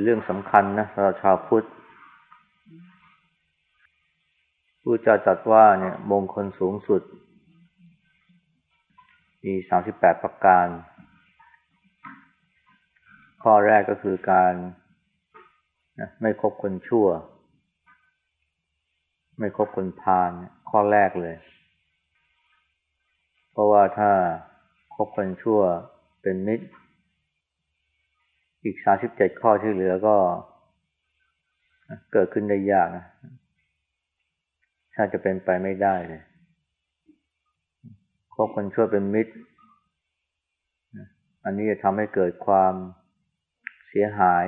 เป็นเรื่องสำคัญนะสำหรับชาวพุทธผู้จะจัดว่าเนี่ยมงคลสูงสุด มีสามสิบแปดประการ ข้อแรกก็คือการไม่คบคนชั่ว ไม่คบคนพาลข้อแรกเลย เพราะว่าถ้าคบคนชั่วเป็นมิตร อีกสาสิบเจ็ดข้อที่เหลือก็ เกิดขึ้นได้ยากนะถ้าจะเป็นไปไม่ได้เลยคบคนชั่วเป็นมิตร อันนี้จะทำให้เกิดความเสียหาย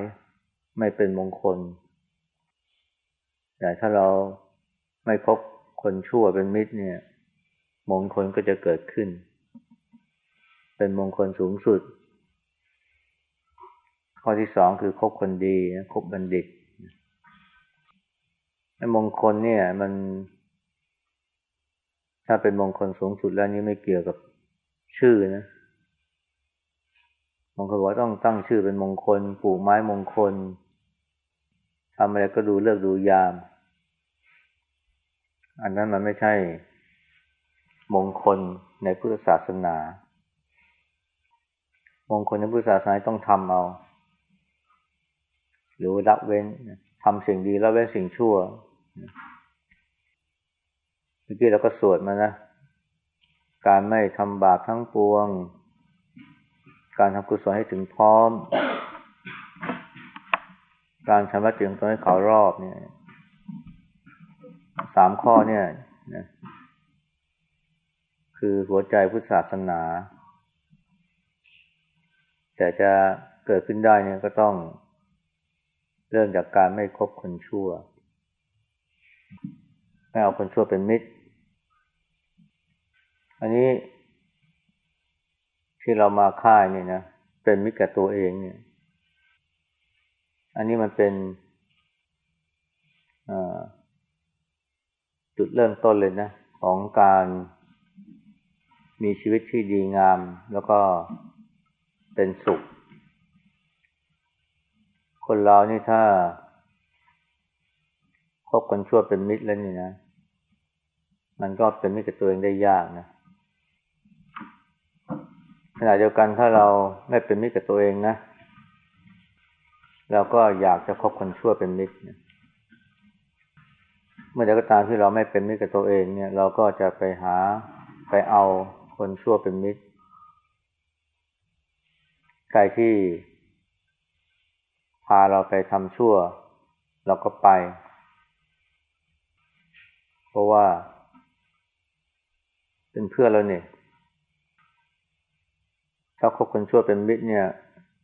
ไม่เป็นมงคล แต่ถ้าเราไม่คบคนชั่วเป็นมิตรเนี่ย มงคลก็จะเกิดขึ้น เป็นมงคลสูงสุด ข้อที่สองคือคบคนดีคบบัณฑิตไอ้มงคลเนี่ย มัน ถ้าเป็นมงคลสูงสุดแล้วนี่ไม่เกี่ยวกับชื่อนะบางคนบอกต้องตั้งชื่อเป็นมงคลปลูกไม้มงคลทำอะไรก็ดูเลือกดูยาม อันนั้นมันไม่ใช่ มงคลในพุทธศาสนา มงคลในพุทธศาสนาต้องทำเอา หรือละเว้นทำสิ่งดีละเว้นสิ่งชั่วเมื่อกี้เราก็สวดมานะ การไม่ทำบาปทั้งปวง การทำกุศลให้ถึงพร้อม การชำระจิตของตนให้เขารอบเนี่ยสามข้อเนี่ยนะคือหัวใจพุทธศาสนา แต่จะเกิดขึ้นได้เนี่ยก็ต้อง เริ่มจากการไม่คบคนชั่ว ไม่เอาคนชั่วเป็นมิตร อันนี้ ที่เรามาค่ายเนี่ยนะ เป็นมิตรกับตัวเองเนี่ย อันนี้มันเป็นจุดเริ่มต้นเลยนะ ของการมีชีวิตที่ดีงาม แล้วก็เป็นสุข คนเรานี่ถ้าคบคนชั่วเป็นมิตรแล้วนี่นะ มันก็เป็นมิตรกับตัวเองได้ยากนะขณะเดียวกันถ้าเราไม่เป็นมิตรกับตัวเองนะเราก็อยากจะคบคนชั่วเป็นมิตรเมื่อใดก็ตามที่เราไม่เป็นมิตรกับตัวเองเนี่ย เราก็จะไปหาไปเอาคนชั่วเป็นมิตรใครที่าเราไปทำชั่ว เราก็ไป เพราะว่า เป็นเพื่อนเราเนี่ย ถ้าคบคนชั่วเป็นมิตรเนี่ย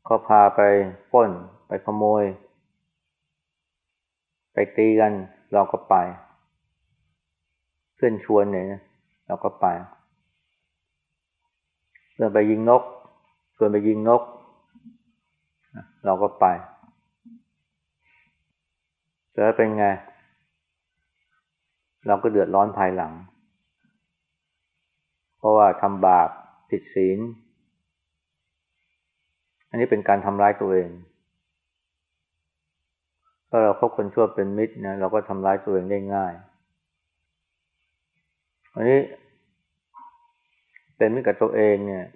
ก็พาไปป้น ไปขโมย ไปตีกันเราก็ไป เพื่อนชวนเนี่ยเราก็ไปเพื่อนไปยิงนกชวนไปยิงนก เราก็ไป แล้วเป็นไง เราก็เดือดร้อนภายหลัง เพราะว่าทำบาปผิดศีล อันนี้เป็นการทำร้ายตัวเองถ้าเราคบคนชั่วเป็นมิตรนะเราก็ทำร้ายตัวเองได้ง่าย อันนี้เป็นมิตรกับตัวเองเนี่ย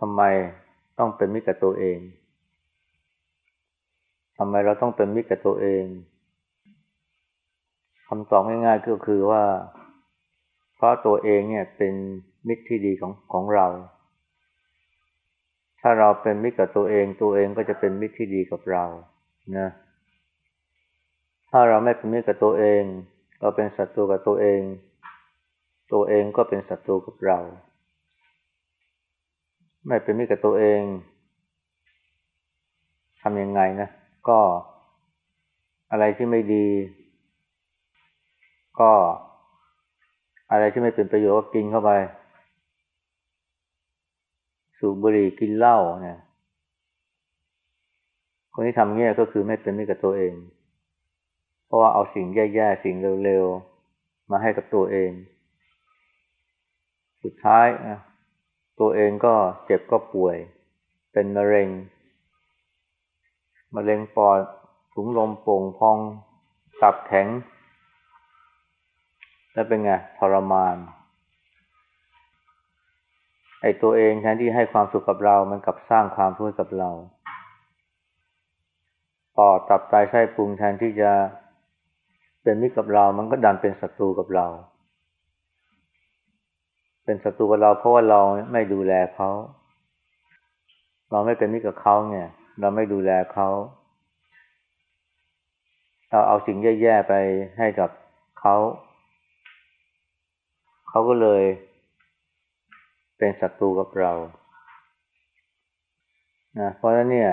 ทำไมต้องเป็นมิตรกับตัวเอง ทำไมเราต้องเป็นมิตรกับตัวเองคำตอบง่ายๆก็คือว่า เพราะตัวเองเนี่ยเป็นมิตรที่ดีของของเรา ถ้าเราเป็นมิตรกับตัวเอง ตัวเองก็จะเป็นมิตรที่ดีกับเรานะถ้าเราไม่เป็นมิตรกับตัวเอง เราเป็นศัตรูกับตัวเอง ตัวเองก็เป็นศัตรูกับเรา ไม่เป็นมิตรกับตัวเองทำยังไงนะ ก็อะไรที่ไม่ดี ก็อะไรที่ไม่เป็นประโยชน์ก็กินเข้าไปสูบบุหรี่กินเหล้าเนี่ยคนที่ทำเงี้ยก็คือไม่เป็นมิตรกับตัวเอง เพราะว่าเอาสิ่งแย่ๆสิ่งเร็วๆมาให้กับตัวเอง สุดท้ายนะตัวเองก็เจ็บก็ป่วย เป็นมะเร็ง มะเร็งปอดถุงลมโป่งพอง ตับแข็ง แล้วเป็นไงทรมาน ไอ้ตัวเองแทนที่ให้ความสุขกับเรา มันกลับสร้างความทุกข์กับเรา ปอดตับไตไส้พุงแทนที่จะเป็นมิตรกับเรา มันก็ดันเป็นศัตรูกับเรา เป็นศัตรูกับเราเพราะว่าเราไม่ดูแลเขา เราไม่เป็นมิตรกับเขาเนี่ย เราไม่ดูแลเขา เราเอาสิ่งแย่ๆไปให้กับเขาเขาก็เลยเป็นศัตรูกับเรานะเพราะฉะนั้นเนี่ย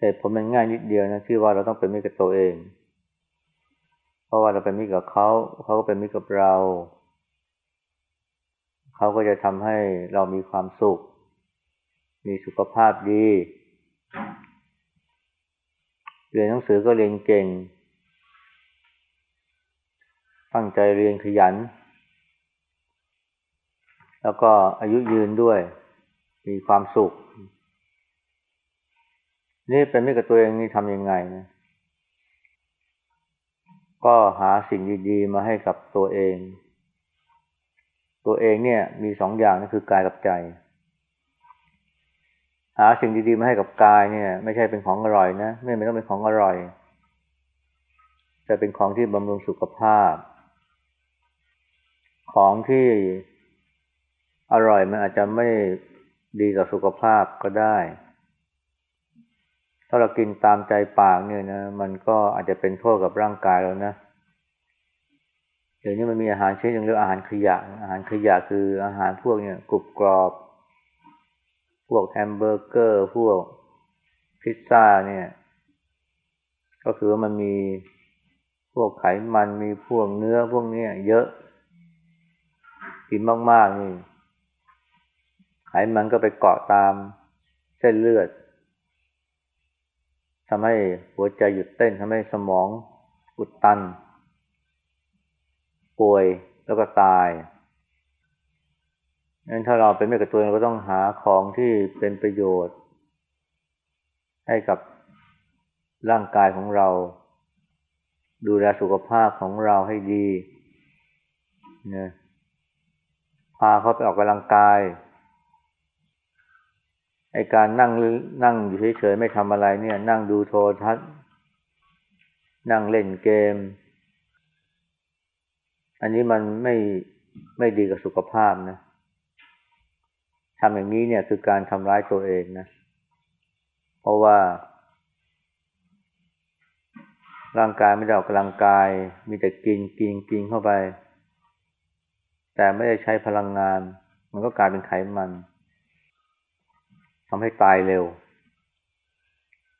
เหตุผลมันง่ายนิดเดียวนะที่ว่าเราต้องเป็นมิตรกับตัวเอง เพราะว่าเราเป็นมิตรกับเขาเขาก็เป็นมิตรกับเรา เขาก็จะทำให้เรามีความสุข มีสุขภาพดี เรียนหนังสือก็เรียนเก่ง ตั้งใจเรียนขยัน แล้วก็อายุยืนด้วย มีความสุข นี่เป็นมิตรกับตัวเองนี่ทำยังไงนะก็หาสิ่งดีๆ มาให้กับตัวเอง ตัวเองเนี่ยมีสองอย่างนั่นคือกายกับใจ หาสิ่งดีๆมาให้กับกายเนี่ย ไม่ใช่เป็นของอร่อยนะ ไม่ไม่ต้องเป็นของอร่อย แต่เป็นของที่บำรุงสุขภาพ ของที่อร่อยมันอาจจะไม่ดีต่อสุขภาพก็ได้ ถ้าเรากินตามใจปากเนี่ยนะ มันก็อาจจะเป็นโทษกับร่างกายเรานะเดี๋ยวนี้มันมีอาหารชนิดหนึ่งเรียกอาหารขยะ อาหารขยะคืออาหารพวกเนี่ยกรุบกรอบ พวกแฮมเบอร์เกอร์พวกพิซซ่าเนี่ย ก็คือมันมีพวกไขมันมีพวกเนื้อพวกนี้เยอะ กินมากๆนี่ไขมันก็ไปเกาะตามเส้นเลือดทำให้หัวใจหยุดเต้นทำให้สมองอุดตัน ป่วยแล้วก็ตาย งั้นถ้าเราเป็นแม่กับตัวเราก็ต้องหาของที่เป็นประโยชน์ ให้กับร่างกายของเรา ดูแลสุขภาพของเราให้ดีนะพาเขาไปออกกำลังกายไอการนั่งนั่งอยู่เฉยๆไม่ทำอะไรเนี่ย นั่งดูโทรทัศน์ นั่งเล่นเกม อันนี้มันไม่ไม่ดีกับสุขภาพนะ ทำอย่างนี้เนี่ยคือการทำร้ายตัวเองนะ เพราะว่า ร่างกายไม่ได้ออกกำลังกาย มีแต่กินกินกินเข้าไป แต่ไม่ได้ใช้พลังงาน มันก็กลายเป็นไขมันทำให้ตายเร็ว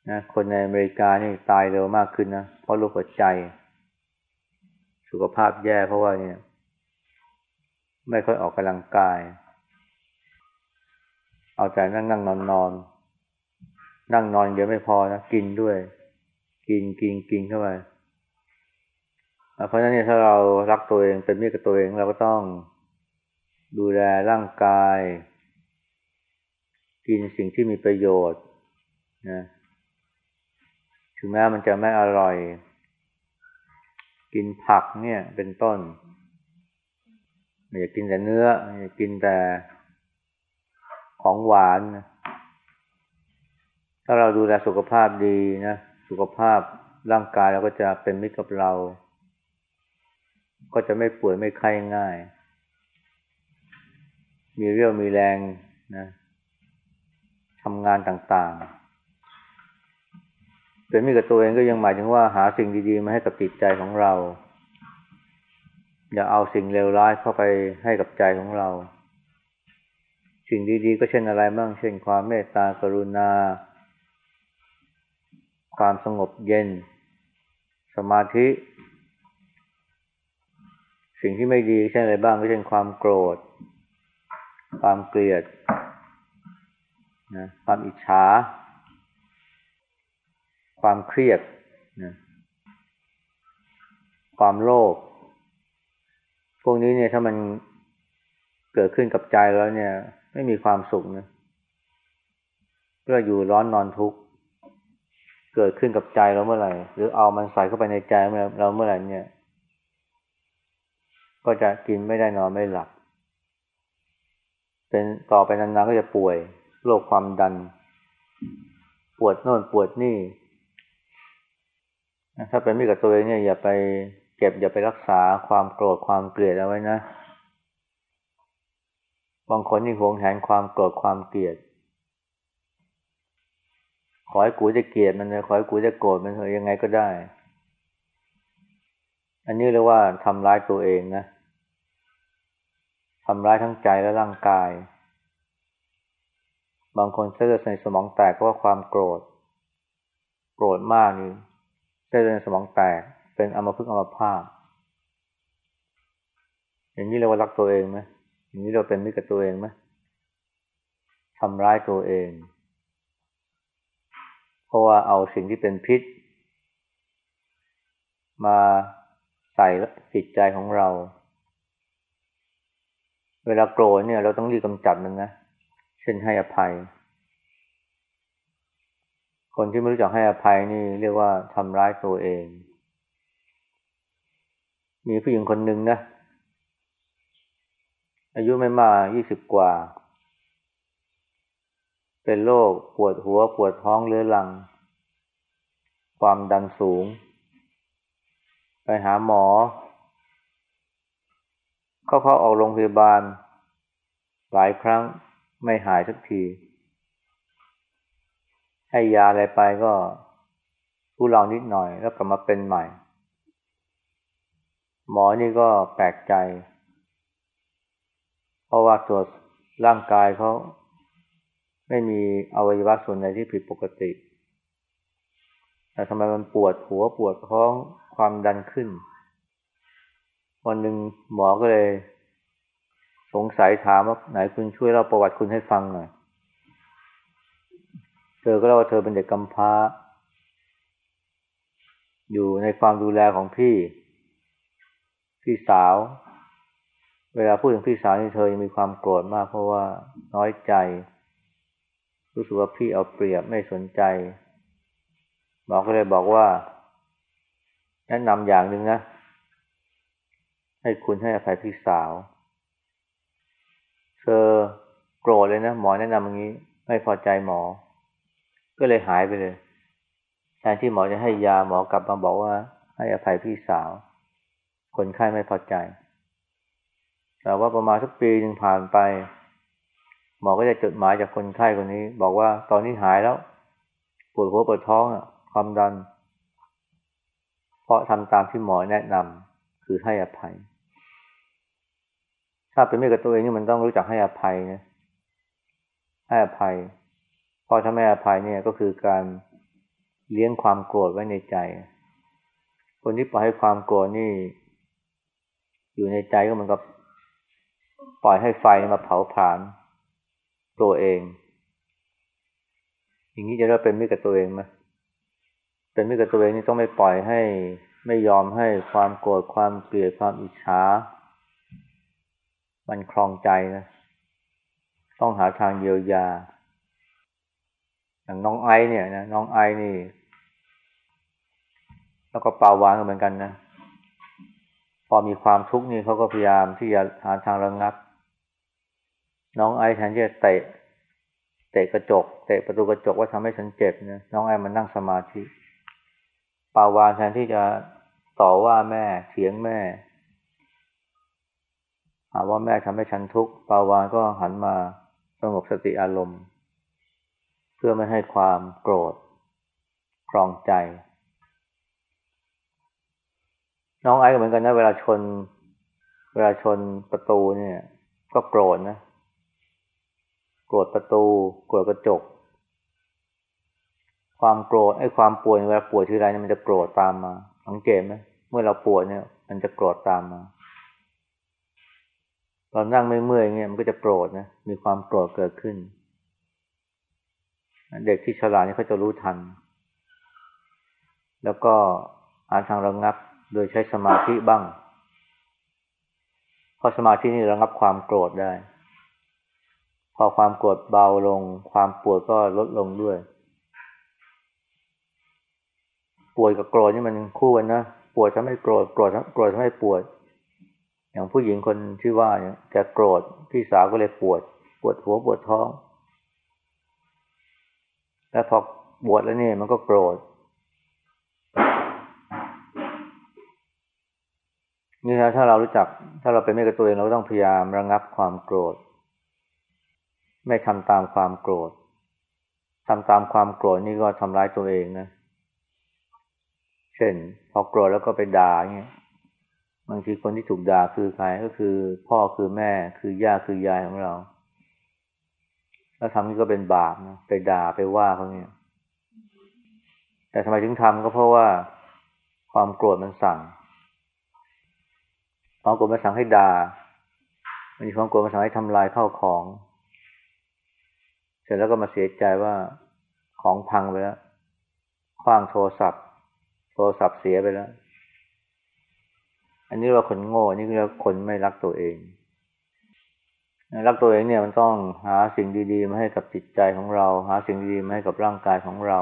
นะคนในอเมริกานี่ตายเร็วมากขึ้นนะ เพราะโรคหัวใจ สุขภาพแย่เพราะว่าเนี่ย ไม่ค่อยออกกำลังกาย เอาใจนั่งนั่งนอนนอนนั่งนอนเดียวไม่พอนะกินด้วย กินกินกินเข้าไปเพราะฉะนั้นเนี่ยถ้าเรารักตัวเองเป็นมิตรกับตัวเองเราก็ต้องดูแลร่างกาย กินสิ่งที่มีประโยชน์นะถึงแม้มันจะไม่อร่อย กินผักเนี่ยเป็นต้นไม่อยากกินแต่เนื้ออยากกินแต่ ของหวานนะถ้าเราดูแลสุขภาพดีนะ สุขภาพร่างกายเราก็จะเป็นมิตรกับเรา ก็จะไม่ป่วยไม่ไข้ง่าย มีเรี่ยวมีแรงนะทำงานต่างๆ เป็นมิตรกับตัวเองก็ยังหมายถึงว่าหาสิ่งดีๆ มาให้กับจิตใจของเรา อย่าเอาสิ่งเลวร้ายเข้าไปให้กับใจของเรา สิ่งดีๆ ก็เช่นอะไรบ้าง เช่นความเมตตากรุณา ความสงบเย็น สมาธิ สิ่งที่ไม่ดีเช่นอะไรบ้างก็เช่นความโกรธ ความเกลียดนะความอิจฉา ความเครียดนะความโลภ พวกนี้เนี่ยถ้ามันเกิดขึ้นกับใจแล้วเนี่ย ไม่มีความสุขนะก็อยู่ร้อนนอนทุกข์เกิดขึ้นกับใจเราเมื่อไหร่ หรือเอามันใส่เข้าไปในใจเราเมื่อไหร่เนี่ย ก็จะกินไม่ได้นอนไม่หลับ เป็นต่อไปนานๆก็จะป่วยโรคความดัน ปวดโน่นปวดนี่ ถ้าเป็นมิกับตัวเองเนี่ยอย่าไปเก็บอย่าไปรักษาความโกรธความเกลียดเอาไว้นะ บางคนนี่หวงแหนความโกรธความเกลียด ขอให้กูจะเกลียดมันเลยขอให้กูจะโกรธมันเถอะยังไงก็ได้ อันนี้เรียกว่าทำร้ายตัวเองนะทำร้ายทั้งใจและร่างกาย บางคนเส้นเลือดในสมองแตกเพราะว่าความโกรธ โกรธมากนี่เส้นเลือดในสมองแตก เป็นอัมพฤกษ์อัมพาตอย่างนี้เรียกว่ารักตัวเองไหม อย่างนี้เราเป็นมิตรกับตัวเองไหมทำร้ายตัวเอง เพราะว่าเอาสิ่งที่เป็นพิษ มาใส่จิตใจของเรา เวลาโกรธเนี่ย เราต้องรีบกำจัดมันนะ เช่นให้อภัย คนที่ไม่รู้จักให้อภัยนี่เรียกว่าทำร้ายตัวเอง มีผู้หญิงคนหนึ่งนะ อายุไม่มากยี่สิบกว่า เป็นโรคปวดหัวปวดท้องเรื้อรัง ความดันสูง ไปหาหมอ เขาเขาออกโรงพยาบาล หลายครั้งไม่หายสักที ให้ยาอะไรไปก็ผู้ลองนิดหน่อยแล้วกลับมาเป็นใหม่ หมอนี่ก็แปลกใจ เพราะว่าตรวจร่างกายเขาไม่มีอวัยวะส่วนไหนที่ผิดปกติ แต่ทำไมมันปวดหัวปวดท้องความดันขึ้น วันหนึ่งหมอก็เลย สงสัยถามว่าไหนคุณช่วยเล่าประวัติคุณให้ฟังหน่อย เธอก็เล่าว่าเธอเป็นเด็กกำพร้า อยู่ในความดูแลของพี่ พี่สาว เวลาพูดถึงพี่สาวนี่เธอยังมีความโกรธมาก เพราะว่าน้อยใจ รู้สึกว่าพี่เอาเปรียบไม่สนใจหมอก็เลยบอกว่า แนะนำอย่างหนึ่งนะ ให้คุณให้อภัยพี่สาว เธอโกรธเลยนะหมอแนะนำอย่างนี้ ไม่พอใจหมอ ก็เลยหายไปเลยแทนที่หมอจะให้ยาหมอกลับมาบอกว่า ให้อภัยพี่สาว คนไข้ไม่พอใจ แต่ว่าประมาณสักปีหนึ่งผ่านไป หมอก็จะจดหมายจากคนไข้คนนี้ บอกว่าตอนนี้หายแล้ว ปวดหัวปวดท้องอะความดัน เพราะทำตามที่หมอแนะนำคือให้อภัย ถ้าเป็นไม่กับตัวเองนี่มันต้องรู้จักให้อภัยนะให้อภัยพอถ้าไม่อภัยเนี่ยก็คือการเลี้ยงความโกรธไว้ในใจ คนที่ปล่อยให้ความโกรธนี่ อยู่ในใจก็เหมือนกับ ปล่อยให้ไฟมาเผาผลาญตัวเอง อย่างนี้จะเรียกเป็นมิตรกับตัวเองไหมเป็นมิตรกับตัวเองนี่ต้องไม่ปล่อยให้ไม่ยอมให้ความโกรธความเกลียดความอิจฉา มันคลองใจนะ ต้องหาทางเยียวยา อย่างน้องไอเนี่ยนะน้องไอนี่ แล้วก็ปาวางเหมือนกันนะ พอมีความทุกข์นี่เขาก็พยายามที่จะหาทางระงงับ น้องไอแทนที่จะเตะ เตะกระจก เตะประตูกระจกว่าทำให้ฉันเจ็บนะน้องไอมันนั่งสมาธิปาวานแทนที่จะต่อว่าแม่เถียงแม่หาว่าแม่ทำให้ฉันทุกข์ปาวานก็หันมาสงบสติอารมณ์ เพื่อไม่ให้ความโกรธครองใจ น้องไอ้ก็เหมือนกันนะ เวลาชน เวลาชนประตูเนี่ย ก็โกรธนะ โกรธประตู โกรธกระจก ความโกรธไอ้ความปวดเวลาปวดทีไรเนี่ยมันจะโกรธตามมา สังเกตไหมเมื่อเราปวดเนี่ย มันจะโกรธตามมาเรานั่งไม่เมื่อยเงี้ยมันก็จะโกรธนะ มีความโกรธเกิดขึ้น เด็กที่ฉลาดนี่เขาจะรู้ทัน แล้วก็หาทางระงับ โดยใช้สมาธิบ้างพอสมาธินี่ระงับความโกรธได้ พอความโกรธเบาลง ความปวดก็ลดลงด้วย ปวดกับโกรธนี่มันคู่กันนะปวดทำให้โกรธโกรธโกรธทำให้ปวด อย่างผู้หญิงคนที่ว่าเนี่ยแกโกรธพี่สาวก็เลยปวด ปวดหัวปวดท้อง แล้วพอบวชแล้วนี่มันก็โกรธ นี่นะถ้าเรารู้จัก ถ้าเราเป็นไม่กับตัวเองเราต้องพยายามระงับความโกรธ ไม่ทำตามความโกรธทำตามความโกรธนี่ก็ทำร้ายตัวเองนะ เช่น พอโกรธแล้วก็ไปด่าเงี้ยบางทีคนที่ถูกด่าคือใครก็คือ พ่อคือแม่คือย่าคือยายของเรา แล้วทำนี่ก็เป็นบาปนะไปด่าไปว่าเขาเนี่ย แต่ทำไมถึงทำก็เพราะว่าความโกรธมันสั่ง ความโกรธมันสั่งให้ด่ามีความโกรธมันสั่งให้ทำลายเข้าของ เสร็จแล้วก็มาเสียใจว่าของพังไปแล้วคว้างโทรศัพท์ โทรศัพท์เสียไปแล้ว อันนี้เราคนโง่อันนี้เราคนไม่รักตัวเอง รักตัวเองเนี่ยมันต้องหาสิ่งดีๆมาให้กับจิตใจของเรา หาสิ่งดีๆมาให้กับร่างกายของเรา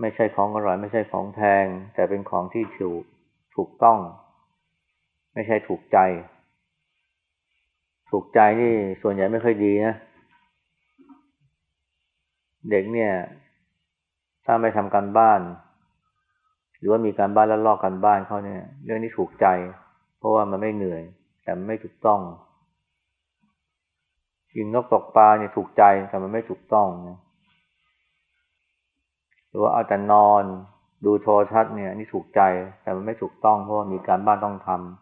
ไม่ใช่ของอร่อยไม่ใช่ของแพง แต่เป็นของที่ถูกถูกต้อง ไม่ใช่ถูกใจ ถูกใจนี่ส่วนใหญ่ไม่ค่อยดีนะ เด็กเนี่ย ถ้าไม่ทำการบ้าน หรือว่ามีการบ้านแล้วลอกการบ้านเขาเนี่ย เรื่องนี้ถูกใจ เพราะว่ามันไม่เหนื่อย แต่มันไม่ถูกต้องยิงนกตกปลาเนี่ยถูกใจแต่มันไม่ถูกต้องนะหรือว่าเอาแต่นอน ดูโทรทัศน์เนี่ยนี่ถูกใจแต่มันไม่ถูกต้องเพราะว่ามีการบ้านต้องทำห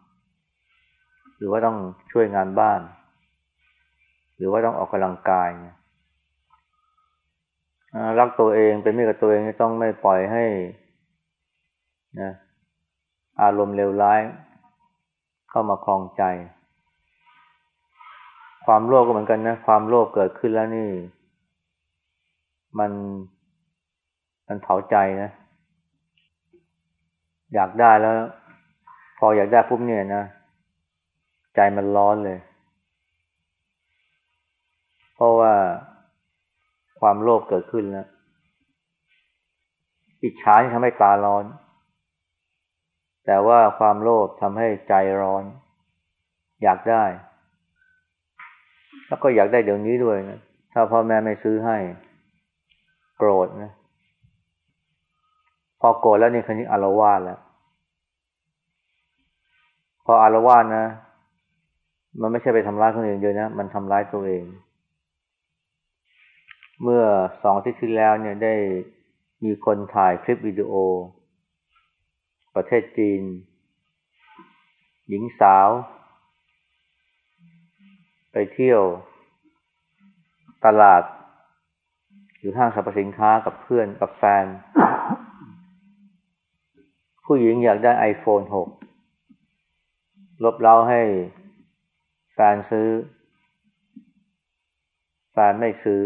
รือว่าต้องช่วยงานบ้าน หรือว่าต้องออกกำลังกายเนี่ยรักตัวเองเป็นมิตรกับตัวเองต้องไม่ปล่อยให้นะอารมณ์เลวร้าย เข้ามาคลองใจ ความโลภก็เหมือนกันนะ ความโลภเกิดขึ้นแล้วนี่ มันมันเผาใจนะ อยากได้แล้ว พออยากได้ปุ๊บเนี่ยนะ ใจมันร้อนเลย เพราะว่าความโลภเกิดขึ้นแล้วอิจฉาที่ทำให้ตาร้อน แต่ว่าความโลภทำให้ใจร้อน อยากได้ แล้วก็อยากได้เดี๋ยวนี้ด้วยนะ ถ้าพ่อแม่ไม่ซื้อให้ โกรธนะ พอโกรธแล้วนี่คันนี้อารวาสแล้ว พออารวาสนะ มันไม่ใช่ไปทำร้ายคนอื่นเดียวนะ มันทำร้ายตัวเอง เมื่อสองที่ที่แล้วเนี่ยได้มีคนถ่ายคลิปวิดีโอ ประเทศจีน หญิงสาว ไปเที่ยว ตลาดหรือห้างสรรพสินค้ากับเพื่อนกับแฟน ผู้หญิงอยากได้ไอโฟนหกลบเล้าให้ แฟนซื้อแฟนไม่ซื้อ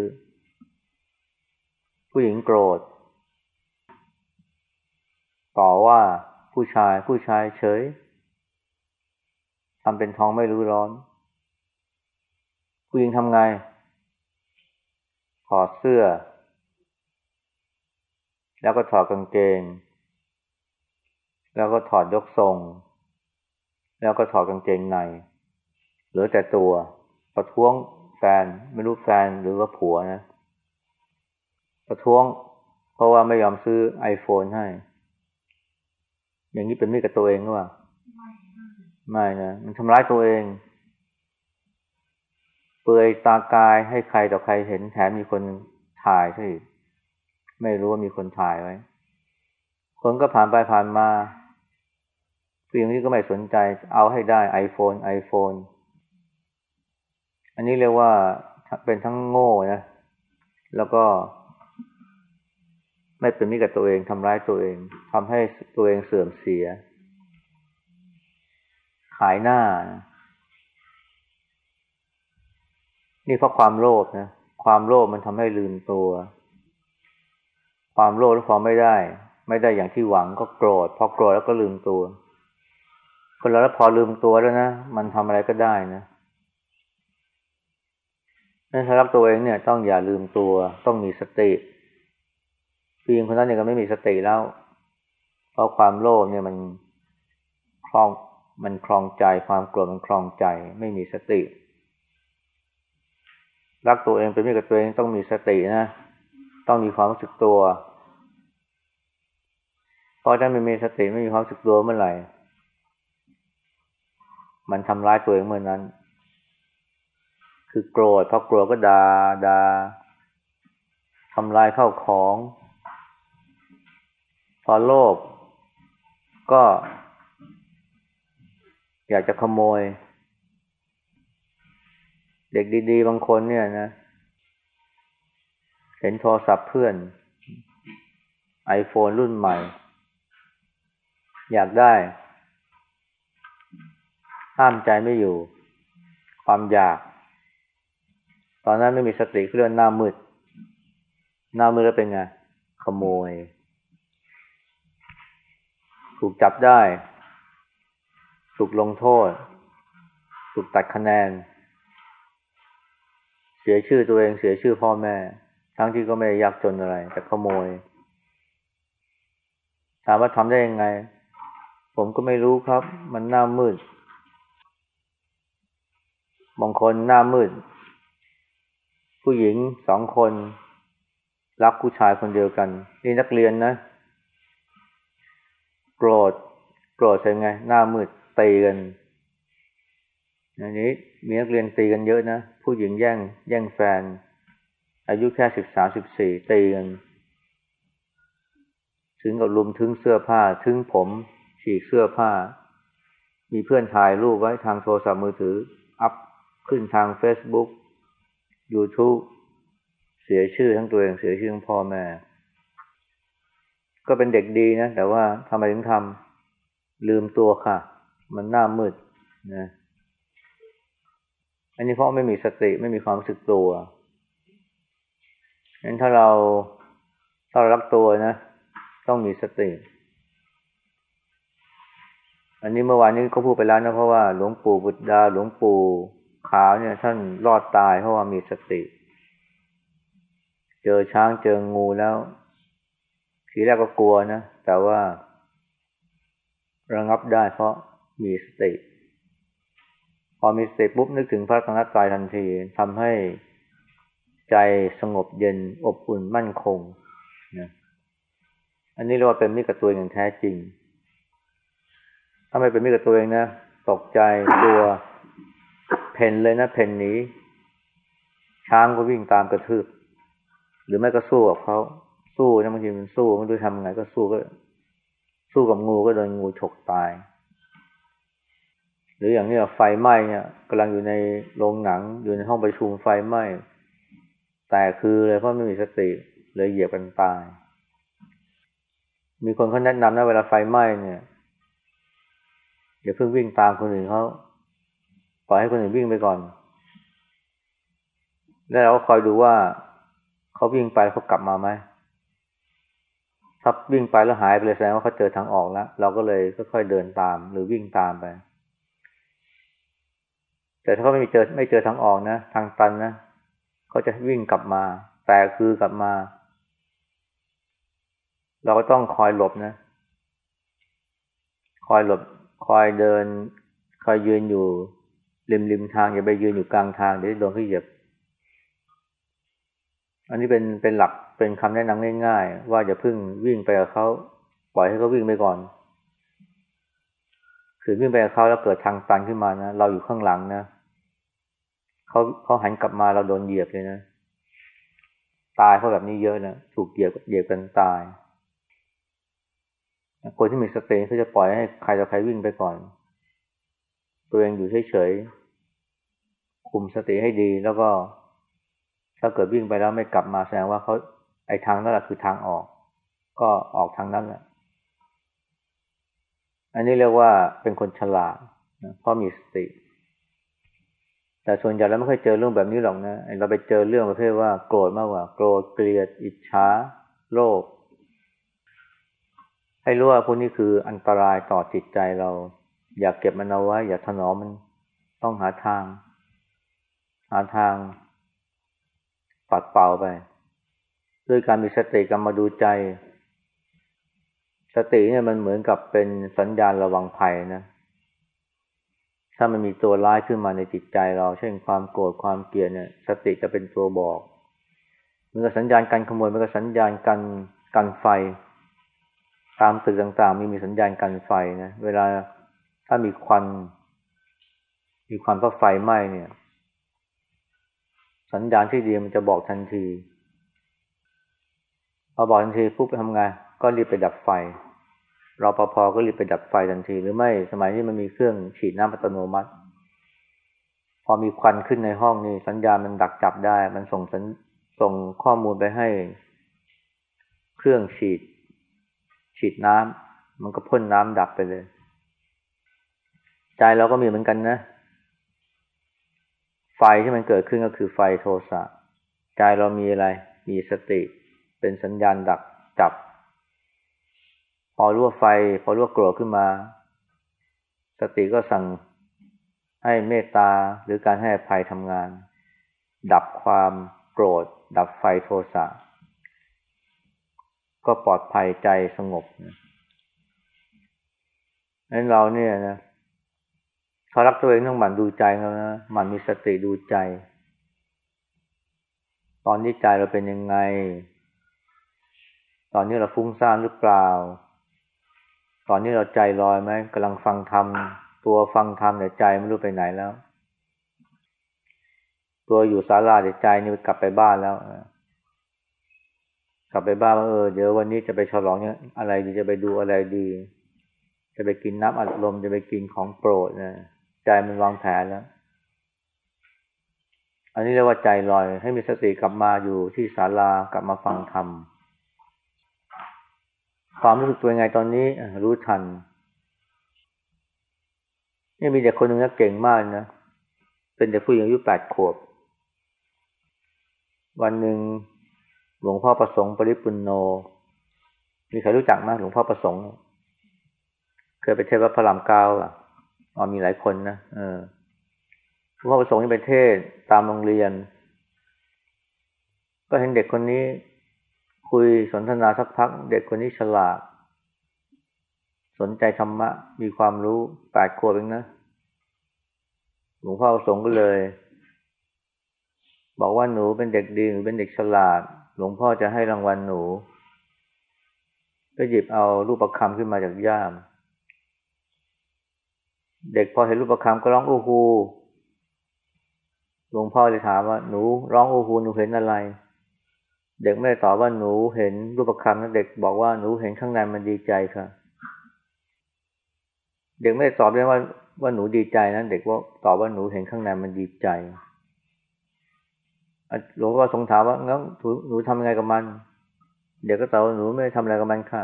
ผู้หญิงโกรธ ต่อว่าผู้ชายผู้ชายเฉยทำเป็นท้องไม่รู้ร้อน ผู้หญิงทำไงถอดเสื้อ แล้วก็ถอดกางเกง แล้วก็ถอดยกทรง แล้วก็ถอดกางเกงใน เหลือแต่ตัว ประท้วงแฟนไม่รู้แฟนหรือว่าผัวนะ ประท้วง เพราะว่าไม่ยอมซื้อไอโฟนให้ อย่างนี้เป็นมิตรกับตัวเองหรือเปล่าไม่นะมันทำร้ายตัวเอง เปลือยตากายให้ใครต่อใครเห็นแถมมีคนถ่ายใช่ไม่รู้ว่ามีคนถ่ายไว้ คนก็ผ่านไปผ่านมาผู้หญิงนี้ก็ไม่สนใจ เอาให้ได้ไอโฟนไอโฟน อันนี้เรียกว่าเป็นทั้งโง่นะ แล้วก็ ไม่เป็นมิตรกับตัวเองทำร้ายตัวเองทำให้ตัวเองเสื่อมเสีย ขายหน้านะนี่เพราะความโลภนะ ความโลภมันทำให้ลืมตัว ความโลภแล้วพอไม่ได้ ไม่ได้อย่างที่หวังก็โกรธ พอโกรธแล้วก็ลืมตัวคนเราแล้วพอลืมตัวแล้วนะ มันทำอะไรก็ได้นะ นั่นถ้ารักตัวเองเนี่ยต้องอย่าลืมตัว ต้องมีสติผู้หญิงคนนั้นเนี่ยก็ไม่มีสติแล้ว เพราะความโลภเนี่ยมันคลองมันคลองใจความโกรธมันคลองใจไม่มีสติ รักตัวเองเป็นมิตรกับตัวเองต้องมีสตินะ ต้องมีความรู้สึกตัวพราะถ้าไม่มีสติไม่มีความสึกตัวเมื่อไหร่ มันทำร้ายตัวเองเมื่อนั้น คือโกรธพอโกรธก็ดา่าด่าทำลายเข้าของ พอโลภก็ อยากจะขโมย เด็กดี ๆ บางคนเนี่ยนะ เห็นโทรศัพท์เพื่อนไอโฟนรุ่นใหม่ อยากได้ ห้ามใจไม่อยู่ ความอยาก ตอนนั้นไม่มีสติเรื่องหน้ามืด หน้ามืดแล้วเป็นไง ขโมย ถูกจับได้ ถูกลงโทษ ถูกตัดคะแนน เสียชื่อตัวเองเสียชื่อพ่อแม่ ทั้งที่ก็ไม่ได้ยากจนอะไร แต่ขโมย ถามว่าทำได้ยังไง ผมก็ไม่รู้ครับ มันหน้ามืดบางคนหน้ามืด ผู้หญิงสองคน รักผู้ชายคนเดียวกัน นี่นักเรียนนะ โกรธ โกรธใช่ไง หน้ามืดตีกันอย่างนี้มีนักเรียนตีกันเยอะนะ ผู้หญิงแย่ง แย่งแฟน อายุแค่สิบสามสิบสี่ตีกัน ถึงกับลุมถึงเสื้อผ้า ถึงผม ฉีกเสื้อผ้า มีเพื่อนถ่ายรูปไว้ทางโทรศัพท์มือถือ อัพขึ้นทาง Facebook YouTube เสียชื่อทั้งตัวเองเสียชื่อทั้งพ่อแม่ ก็เป็นเด็กดีนะ แต่ว่าทำไมถึงทำลืมตัวค่ะ มันหน้ามืดนะอันนี้เพราะไม่มีสติไม่มีความรู้สึกตัวงั้นถ้าเราถ้าเรารักตัวนะ ต้องมีสติ อันนี้เมื่อวานนี้ก็พูดไปแล้วนะเพราะว่าหลวงปู่บุตรดาหลวงปู่าวเนี่ยท่านรอดตายเพราะว่ามีสติ เจอช้างเจองูแล้ว ทีแรกก็กลัวนะ แต่ว่า ระงับได้เพราะมีสติ พอมีสติปุ๊บนึกถึงพระตนัตตายทันทีทำให้ใจสงบเย็นอบอุ่นมั่นคงนะอันนี้เรียกว่าเป็นมิตรกับตัวอย่างแท้จริง ถ้าไม่เป็นมิตรกับตัวเองนะ ตกใจตัว เพนเลยนะเพนหนีช้างก็วิ่งตามกระทืบ หรือไม่ก็สู้กับเขาสู้นะบางทีมันสู้ไม่รู้ทำไงก็สู้ก็ สู้กับงูก็โดนงูฉกตาย หรืออย่างนี้ไฟไหม้เนี่ยกำลังอยู่ในโรงหนังอยู่ในห้องประชุมไฟไหม้แต่คือเลยเพราะไม่มีสติเลยเหยียบกันตาย มีคนเขาแนะนำนะเวลาไฟไหม้เนี่ยอย่าเพิ่งวิ่งตามคนอื่นเขา ปล่อยให้คนอื่นวิ่งไปก่อน แล้วเราก็คอยดูว่าเขาวิ่งไปเขากลับมาไหมถ้าวิ่งไปแล้วหายไปเลยแสดงว่าเขาเจอทางออกแล้ว เราก็เลยค่อยๆเดินตาม หรือวิ่งตามไป แต่ถ้าเขาไม่เจอไม่เจอทางออกนะทางตันนะเขาจะวิ่งกลับมา แต่คือกลับมา เราก็ต้องคอยหลบนะ คอยหลบ คอยเดิน คอยยืนอยู่ ริมริมทางอย่าไปยืนอยู่กลางทางเดี๋ยวโดนเขาเหยียบ อันนี้เป็นเป็นหลักเป็นคำแนะนำง่าย ๆ ว่าอย่าพึ่งวิ่งไปกับเขาปล่อยให้เขาวิ่งไปก่อน คือวิ่งไปกับเขาแล้วเกิดทางตันขึ้นมานะเราอยู่ข้างหลังนะเขาเขาหันกลับมาเราโดนเหยียบเลยนะตายเพราะแบบนี้เยอะนะถูกเหยียบเหยียบกันตายคนที่มีสติเขาจะปล่อยให้ใครจะใครวิ่งไปก่อน ตัวเองอยู่เฉยๆคุมสติให้ดีแล้วก็ ถ้าเกิดวิ่งไปแล้วไม่กลับมาแสดงว่าเขาไอ้ทางนั่นแหละคือทางออก ก็ออกทางนั้นแหละอันนี้เรียกว่าเป็นคนฉลาดนะเพราะมีสติ แต่ส่วนใหญ่แล้วไม่ค่อยเจอเรื่องแบบนี้หรอกนะเราไปเจอเรื่องประเภทว่าโกรธมากกว่า โกรธเกลียด อิจฉาโลภให้รู้ว่าพวกนี้คืออันตรายต่อจิตใจเรา อยากเก็บมันเอาไว้ อยากถนอมมันต้องหาทาง หาทางปัดเป่าไป ด้วยการมีสติกรรมาดูใจ สติเนี่ยมันเหมือนกับเป็นสัญญาณระวังภัยนะ ถ้ามันมีตัวร้ายขึ้นมาในจิตใจเรา เช่นความโกรธความเกลียดเนี่ย สติจะเป็นตัวบอกมันก็สัญญาณการขโมยมันก็สัญญาณการกันไฟ ตามตึกต่างๆมีมีสัญญาณกันไฟนะ เวลา ถ้ามีควัน มีควันเพราะไฟไหม้เนี่ย สัญญาณที่ดีมันจะบอกทันที พอบอกทันทีปุ๊บไปทำไงก็รีบไปดับไฟรอปภก็รีบไปดับไฟทันที หรือไม่สมัยนี้มันมีเครื่องฉีดน้ำอัตโนมัติ พอมีควันขึ้นในห้องนี่สัญญาณมันดักจับได้ มันส่งสัญส่งข้อมูลไปให้ เครื่องฉีด ฉีดน้ำมันก็พ่นน้ำดับไปเลย ใจเราก็มีเหมือนกันนะ ไฟที่มันเกิดขึ้นก็คือไฟโทสะใจเรามีอะไร มีสติ เป็นสัญญาณดักจับ พอรั่วไฟ พอรั่วโกรธขึ้นมา สติก็สั่งให้เมตตาหรือการให้อภัยทำงาน ดับความโกรธ ดับไฟโทสะก็ปลอดภัยใจสงบนะนั้นเราเนี่ยนะ ถ้ารักตัวเองต้องหมั่นดูใจเรานะหมั่นมีสติดูใจ ตอนนี้ใจเราเป็นยังไง ตอนนี้เราฟุ้งซ่านหรือเปล่า ตอนนี้เราใจลอยไหมกำลังฟังธรรมตัวฟังธรรมแต่ใจไม่รู้ไปไหนแล้ว ตัวอยู่ศาลาแต่ใจนี่กลับไปบ้านแล้วกลับไปบ้านเออเดี๋ยววันนี้จะไปฉลองอะไรดีจะไปดูอะไรดี จะไปกินน้ำอัดลมจะไปกินของโปรดนะ ใจมันวางแผนแล้ว อันนี้เรียกว่าใจลอย ให้มีสติกลับมาอยู่ที่ศาลากลับมาฟังธรรมความรู้สึกตัวยังไงตอนนี้รู้ทันนี่มีเด็กคนหนึ่งนะเก่งมากนะ เป็นเด็กผู้หญิงอายุแปดขวบ วันหนึ่งหลวงพ่อประสงค์ปริปุนโน มีใครรู้จักไหมหลวงพ่อประสงค์ เคยไปเทศวัดพระรามเก้าอะ อ๋อมีหลายคนนะเออหลวงพ่อประสงค์ไปเทศตามโรงเรียน ก็เห็นเด็กคนนี้ คุยสนทนาสักพัก เด็กคนนี้ฉลาด สนใจธรรมะ มีความรู้แปดขวบเองนะหลวงพ่อประสงค์ก็เลย บอกว่าหนูเป็นเด็กดีหนูเป็นเด็กฉลาด หลวงพ่อจะให้รางวัลหนู ก็หยิบเอารูปประคำขึ้นมาจากย่าม เด็กพอเห็นรูปประคำก็ร้องโอ้โหหลวงพ่อเลยถามว่าหนูร้องโอ้โหหนูเห็นอะไร เด็กไม่ได้ตอบว่าหนูเห็นรูปประคำนะเด็กบอกว่าหนูเห็นข้างในมันดีใจค่ะ เด็กไม่ได้ตอบเลยว่าว่าหนูดีใจนะเด็กว่าตอบว่าหนูเห็นข้างในมันดีใจหลวงพ่อทรงถามว่างั้นหนูทำยังไงกับมัน เด็กก็ตอบว่าหนูไม่ทำอะไรกับมันค่ะ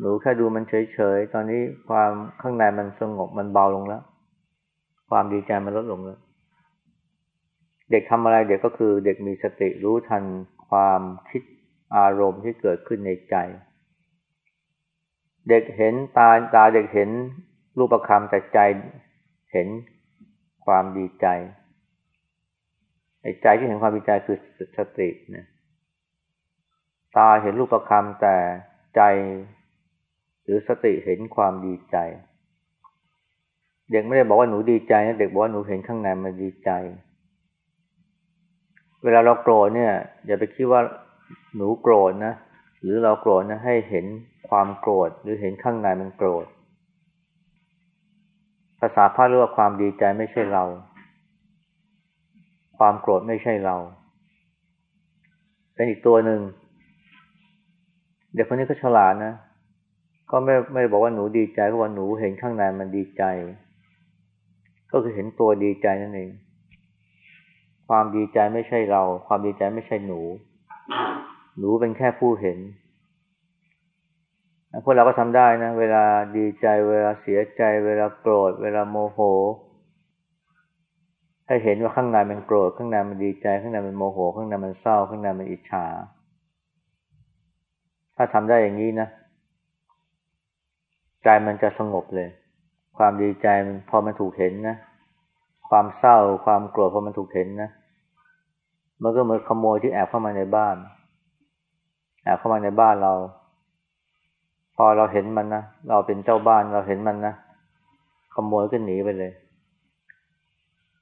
หนูแค่ดูมันเฉยๆ ตอนนี้ความข้างในมันสงบมันเบาลงแล้ว ความดีใจมันลดลงแล้ว เด็กทำอะไรเด็กก็คือเด็กมีสติรู้ทันความคิดอารมณ์ที่เกิดขึ้นในใจ เด็กเห็นตาตาเด็กเห็นรูปคำแต่ใจเห็นความดีใจไอ้ใจที่เห็นความดีใจคือสตินะตาเห็นรูปคำแต่ใจ รือสติเห็นความดีใจ เด็กไม่ได้บอกว่าหนูดีใจนะเด็กบอกว่าหนูเห็นข้างในมันดีใจ เวลาเราโกรธเนี่ย อย่าไปคิดว่าหนูโกรธนะหรือเราโกรธนะให้เห็นความโกรธหรือเห็นข้างในมันโกรธ ภาษาพระเรียกว่าความดีใจไม่ใช่เรา ความโกรธไม่ใช่เรา เป็นอีกตัวหนึ่งเด็กคนนี้ก็ฉลาดนะ ก็ไม่ไม่บอกว่าหนูดีใจเพราะว่าหนูเห็นข้างในมันดีใจ ก็คือเห็นตัวดีใจนั่นเอง ความดีใจไม่ใช่เรา ความดีใจไม่ใช่หนู หนูเป็นแค่ผู้เห็นพวกเราก็ทำได้นะ เวลาดีใจ เวลาเสียใจ เวลาโกรธ เวลาโมโห ให้เห็นว่าข้างในมันโกรธ ข้างในมันดีใจ ข้างในมันโมโห ข้างในมันเศร้า ข้างในมันอิจฉา ถ้าทำได้อย่างนี้นะ ใจมันจะสงบเลย ความดีใจมันพอมันถูกเห็นนะ ความเศร้าความโกรธพอมันถูกเห็นนะ มันก็เหมือนขโมยที่แอบเข้ามาในบ้าน แอบเข้ามาในบ้านเรา พอเราเห็นมันนะ เราเป็นเจ้าบ้านเราเห็นมันนะ ขโมยก็หนีไปเลย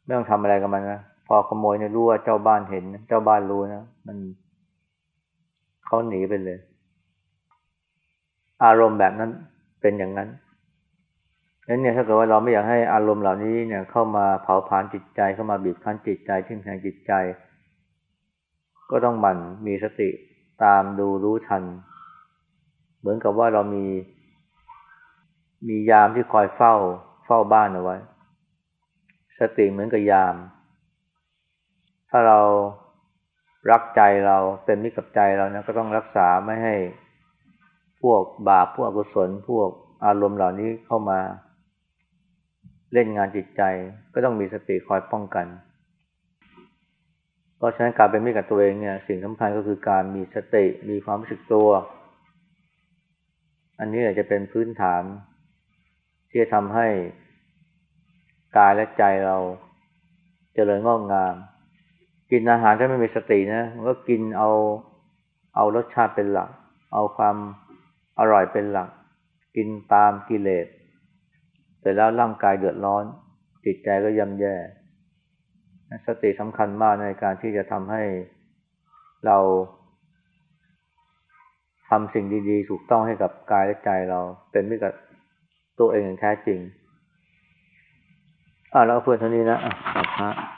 ไม่ต้องทำอะไรกับมันนะ พอขโมยเนี่ยรู้ว่าเจ้าบ้านเห็น เจ้าบ้านรู้นะ มันเขาหนีไปเลย อารมณ์แบบนั้น เป็นอย่างนั้นนั้นเนี่ยถ้าเกิดว่าเราไม่อยากให้อารมณ์เหล่านี้เนี่ย เข้ามาเผาผลาญจิตใจเข้ามาบีบคั้นจิตใจทิ่มแทงจิตใจ ก็ต้องหมั่นมีสติตามดูรู้ทัน เหมือนกับว่าเรามี มียามที่คอยเฝ้า เฝ้าบ้านเอาไว้ สติเหมือนกับยาม ถ้าเรารักใจเราเป็นมิตรกับใจเรานะก็ต้องรักษาไม่ให้ พวกบาปพวกอกุศลพวกอารมณ์เหล่านี้เข้ามา เล่นงานจิตใจ ก็ต้องมีสติคอยป้องกัน เพราะฉะนั้นการเป็นมิตรกับตัวเองเนี่ย สิ่งสำคัญก็คือการมีสติมีความรู้สึกตัว อันนี้อาจจะเป็นพื้นฐาน ที่จะทำให้กายและใจเราจเจริญงอกงาม กินอาหารถ้าไม่มีสตินะมันก็กินเอาเอารสชาติเป็นหลัก เอาความ อร่อยเป็นหลัก กินตามกิเลสเสร็จแล้วร่างกายเดือดร้อน จิตใจก็ย่ำแย่ สติสำคัญมากในการที่จะทำให้เราทำสิ่งดีๆ ถูกต้องให้กับกายและใจเราเป็นมิตรกับตัวเองอย่างแท้จริงอ่าแล้วเพื่อนเท่านี้นะอะพระ